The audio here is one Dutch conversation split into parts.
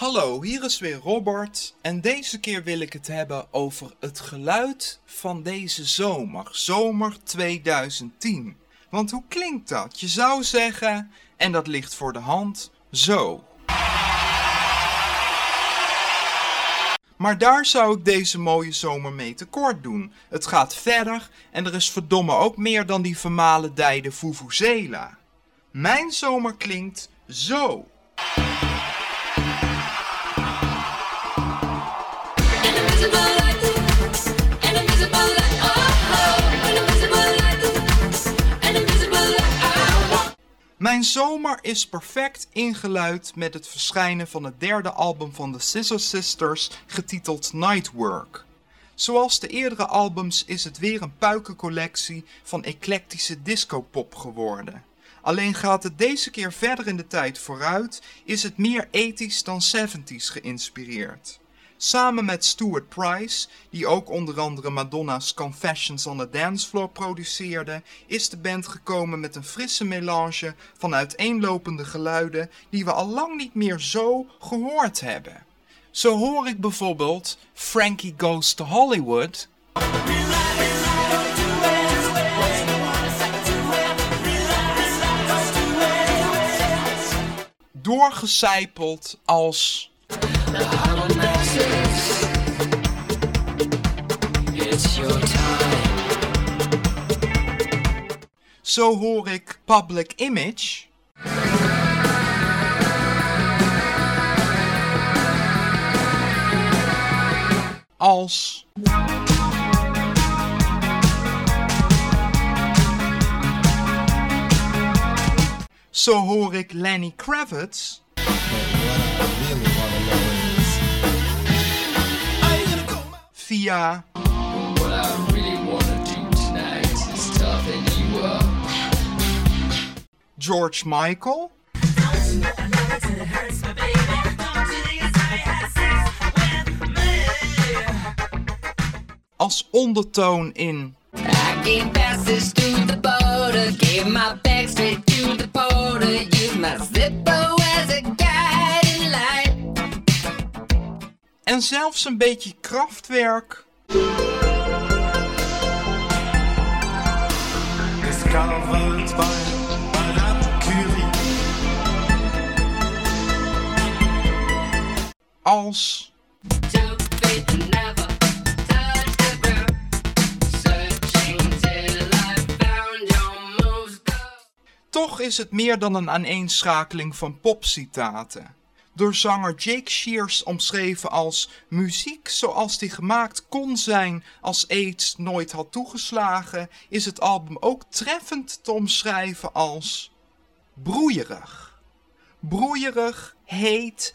Hallo, hier is weer Robert en deze keer wil ik het hebben over het geluid van deze zomer, zomer 2010. Want hoe klinkt dat? Je zou zeggen, en dat ligt voor de hand, zo. Maar daar zou ik deze mooie zomer mee tekort doen. Het gaat verder en er is verdomme ook meer dan die vermalendijde Vuvuzela. Mijn zomer klinkt zo. Mijn zomer is perfect ingeluid met het verschijnen van het derde album van de Scissor Sisters, getiteld Nightwork. Zoals de eerdere albums is het weer een puikencollectie van eclectische discopop geworden. Alleen gaat het deze keer verder in de tijd vooruit, is het meer ethisch dan 70s geïnspireerd. Samen met Stuart Price, die ook onder andere Madonna's Confessions on the Dance Floor produceerde, is de band gekomen met een frisse melange van uiteenlopende geluiden die we al lang niet meer zo gehoord hebben. Zo hoor ik bijvoorbeeld Frankie Goes to Hollywood. Doorgecijpeld als Zo hoor ik Public Image. Als Zo hoor ik Lenny Kravitz. Via George Michael. Als ondertoon in En zelfs een beetje krachtwerk. Discovered by Toch is het meer dan een aaneenschakeling van popcitaten. Door zanger Jake Shears omschreven als muziek zoals die gemaakt kon zijn als AIDS nooit had toegeslagen, is het album ook treffend te omschrijven als broeierig. Broeierig, heet,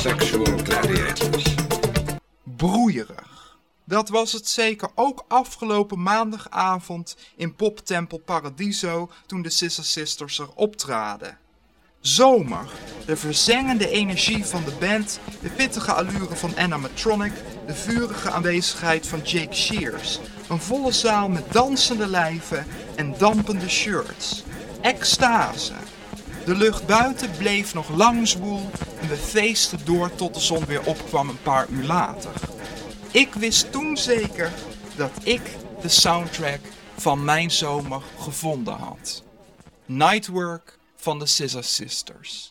Sexual gladiators. Broeierig. Dat was het zeker ook afgelopen maandagavond in poptempel Paradiso toen de Sister Sisters er optraden. Zomer, de verzengende energie van de band, de pittige allure van Animatronic, de vurige aanwezigheid van Jake Shears. Een volle zaal met dansende lijven en dampende shirts. Extase. De lucht buiten bleef nog lang zwoel en we feesten door tot de zon weer opkwam een paar uur later. Ik wist toen zeker dat ik de soundtrack van mijn zomer gevonden had. Nightwork van de Scissor Sisters.